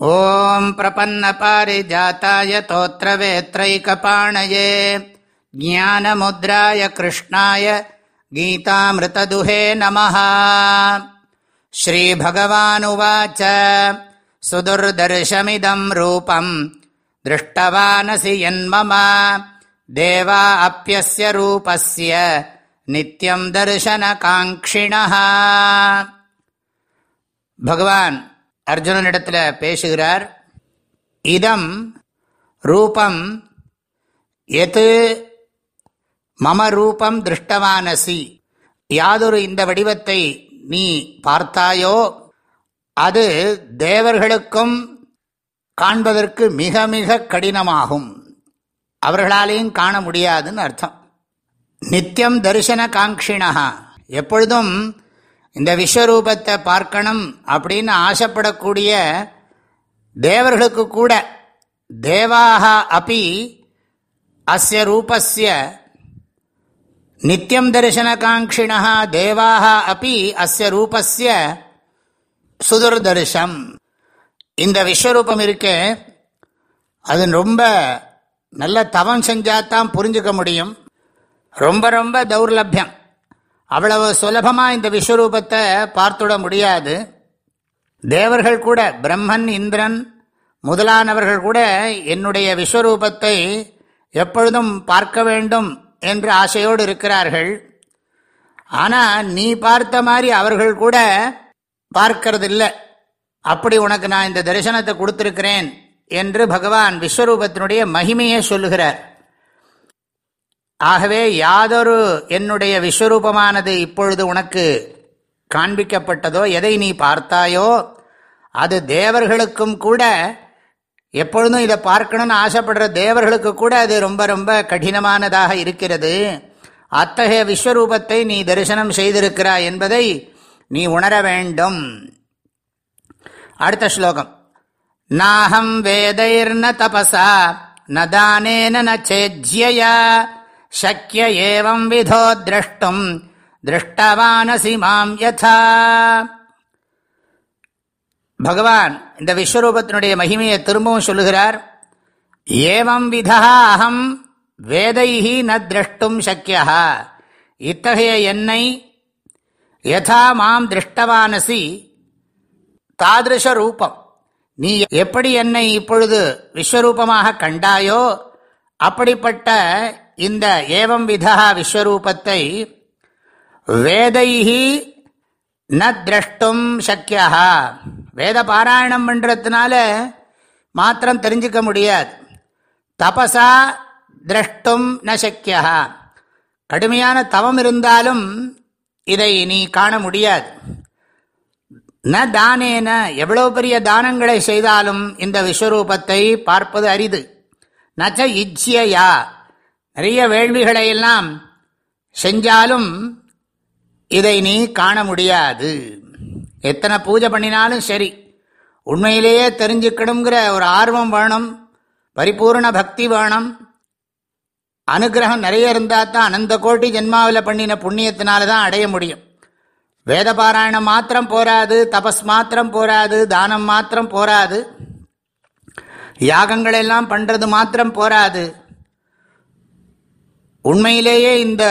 ॐ प्रपन्नपारिजाताय तोत्रवेत्रैकपाणये ज्ञानमुद्राय कृष्णाय गीतामृतदुहे नमः श्रीभगवानुवाच सुदुर्दर्शमिदम् रूपम् दृष्टवानसि यन्मम देवा अप्यस्य रूपस्य नित्यम् दर्शनकाङ्क्षिणः भगवान् அர்ஜுனனிடத்தில் பேசுகிறார் இதம் ரூபம் எது? மம ரூபம் திருஷ்டவானசி யாதொரு இந்த வடிவத்தை நீ பார்த்தாயோ அது தேவர்களுக்கும் காண்பதற்கு மிக மிக கடினமாகும். அவர்களாலேயும் காண முடியாதுன்னு அர்த்தம். நித்தியம் தரிசன காங்கினா எப்பொழுதும் இந்த விஸ்வரூபத்தை பார்க்கணும் அப்படின்னு ஆசைப்படக்கூடிய தேவர்களுக்கு கூட தேவாக அப்பி அஸ்ய ரூபஸ்ய நித்தியம் தரிசனகாங்கிணா தேவாக அப்பி அஸ்ய ரூபஸ்ய சுதுர்தர்ஷம் இந்த விஸ்வரூபம் இருக்கு அது ரொம்ப நல்ல தவம் செஞ்சாதான் புரிஞ்சுக்க முடியும். ரொம்ப ரொம்ப தௌர்லபியம். அவ்வளவு சுலபமாக இந்த விஸ்வரூபத்தை பார்த்துட முடியாது. தேவர்கள் கூட பிரம்மன் இந்திரன் முதலானவர்கள் கூட என்னுடைய விஸ்வரூபத்தை எப்பொழுதும் பார்க்க வேண்டும் என்று ஆசையோடு இருக்கிறார்கள். ஆனால் நீ பார்த்த மாதிரி அவர்கள் கூட பார்க்கறதில்லை. அப்படி உனக்கு நான் இந்த தரிசனத்தை கொடுத்துருக்கிறேன் என்று பகவான் விஸ்வரூபத்தினுடைய மகிமையை சொல்லுகிறார். ஆகவே யாதொரு என்னுடைய விஸ்வரூபமானது இப்பொழுது உனக்கு காண்பிக்கப்பட்டதோ எதை நீ பார்த்தாயோ அது தேவர்களுக்கும் கூட எப்பொழுதும் இதை பார்க்கணும்னு ஆசைப்படுற தேவர்களுக்கு கூட அது ரொம்ப ரொம்ப கடினமானதாக இருக்கிறது. அத்தகைய விஸ்வரூபத்தை நீ தரிசனம் செய்திருக்கிறாய் என்பதை நீ உணர வேண்டும். அடுத்த ஸ்லோகம். நாஹம் வேதைர்ன தபசா நதானேன சேஜ்யா சக்கிய ஏவம் விதோ திரஷ்டும். திருஷ்டவானசி மாம் யதா. பகவான் இந்த விஸ்வரூபத்தினுடைய மகிமையை திரும்பவும் சொல்லுகிறார். ஏவம் விதா அகம் வேதைஹி ந திரஷ்டும் சக்கியா இத்தகைய என்னை யதா மாம் திருஷ்டவானசி தாதிருஷ ரூபம் நீ எப்படி என்னை இப்பொழுது விஸ்வரூபமாக கண்டாயோ அப்படிப்பட்ட இந்த ஏவம் விதா விஸ்வரூபத்தை வேதைஹி ந திரஷ்டும் சக்கியா வேத பாராயணம் பண்ணுறதுனால மாத்திரம் தெரிஞ்சுக்க முடியாது. தபசா திரஷ்டும் ந சக்கியா கடுமையான தவம் இருந்தாலும் இதை நீ காண முடியாது. ந தானேன எவ்வளோ பெரிய தானங்களை செய்தாலும் இந்த விஸ்வரூபத்தை பார்ப்பது அரிது. நச்ச இச்சியா நிறைய வேள்விகளை எல்லாம் செஞ்சாலும் இதை நீ காண முடியாது. எத்தனை பூஜை பண்ணினாலும் சரி உண்மையிலேயே தெரிஞ்சுக்கணுங்கிற ஒரு ஆர்வம் வேணும் பரிபூர்ண பக்தி வேணும். அனுகிரகம் நிறைய இருந்தால் தான் அனந்த கோட்டி ஜென்மாவில் பண்ணின புண்ணியத்தினால தான் அடைய முடியும். வேத பாராயணம் மாத்திரம் போராது தபஸ் மாத்திரம் போராது தானம் மாத்திரம் போராது. யாகங்கள் எல்லாம் பண்ணுறது மாத்திரம் போராது. உண்மையிலேயே இந்த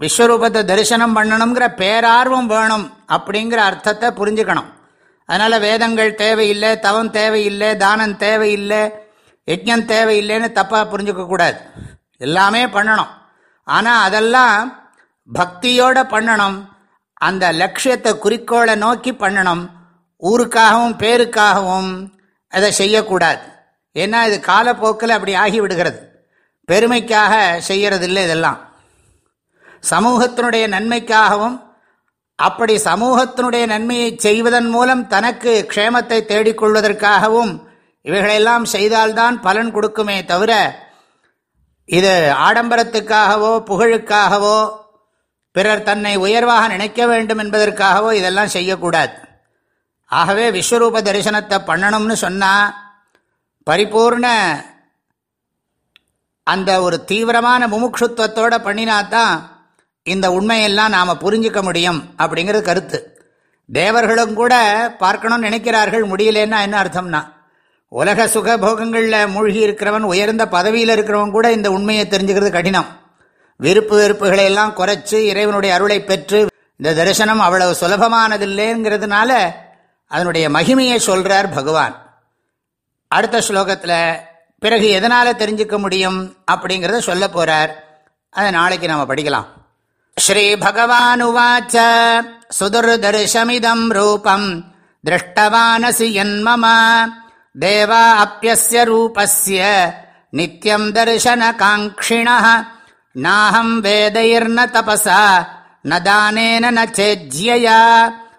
விஸ்வரூபத்தை தரிசனம் பண்ணணுங்கிற பேரார்வம் வேணும் அப்படிங்கிற அர்த்தத்தை புரிஞ்சுக்கணும். அதனால் வேதங்கள் தேவையில்லை தவம் தேவையில்லை தானம் தேவையில்லை யஜ்யம் தேவையில்லைன்னு தப்பாக புரிஞ்சுக்கக்கூடாது எல்லாமே பண்ணணும். ஆனால் அதெல்லாம் பக்தியோடு பண்ணணும் அந்த லட்சியத்தை குறிக்கோளை நோக்கி பண்ணணும் ஊருக்காகவும் பேருக்காகவும் அதை செய்யக்கூடாது. ஏன்னா இது காலப்போக்கில் அப்படி ஆகிவிடுகிறது. பெருமைக்காக செய்கிறதில்லை இதெல்லாம். சமூகத்தினுடைய நன்மைக்காகவும் அப்படி சமூகத்தினுடைய நன்மையை செய்வதன் மூலம் தனக்கு க்ஷேமத்தை தேடிக்கொள்வதற்காகவும் இவைகளெல்லாம் செய்தால்தான் பலன் கொடுக்குமே தவிர இது ஆடம்பரத்துக்காகவோ புகழுக்காகவோ பிறர் தன்னை உயர்வாக நினைக்க வேண்டும் என்பதற்காகவோ இதெல்லாம் செய்யக்கூடாது. ஆகவே விஸ்வரூப தரிசனத்தை பண்ணணும்னு சொன்னால் பரிபூர்ண அந்த ஒரு தீவிரமான முமுட்சுத்துவத்தோடு பண்ணினாதான் இந்த உண்மையெல்லாம் நாம் புரிஞ்சிக்க முடியும் அப்படிங்கிறது கருத்து. தேவர்களும் கூட பார்க்கணும்னு நினைக்கிறார்கள் முடியலன்னா என்ன அர்த்தம்னா? உலக சுகபோகங்களில் மூழ்கி இருக்கிறவன் உயர்ந்த பதவியில் இருக்கிறவன் கூட இந்த உண்மையை தெரிஞ்சுக்கிறது கடினம். விருப்பு வெறுப்புகளை எல்லாம் குறைச்சி இறைவனுடைய அருளை பெற்று இந்த தரிசனம் அவ்வளவு சுலபமானதில்லைங்கிறதுனால அதனுடைய மகிமையை சொல்றார் பகவான். அடுத்த ஸ்லோகத்தில் பிறகு எதனால தெரிஞ்சுக்க முடியும் அப்படிங்கிறத சொல்ல போறார். அதை நாளைக்கு நாம படிக்கலாம். ஸ்ரீ பகவான் உவாச்ச சுதுர்தர்ஷமிதம் ரூபம் திருஷ்டவானசி என்மம தேவா அப்பியஸ்ய ரூபஸ்ய நித்யம் தர்ஷன காங்கிண நாஹம் வேதைர்ன தபசா நதானேன தானேன ந சேஜ்யயா.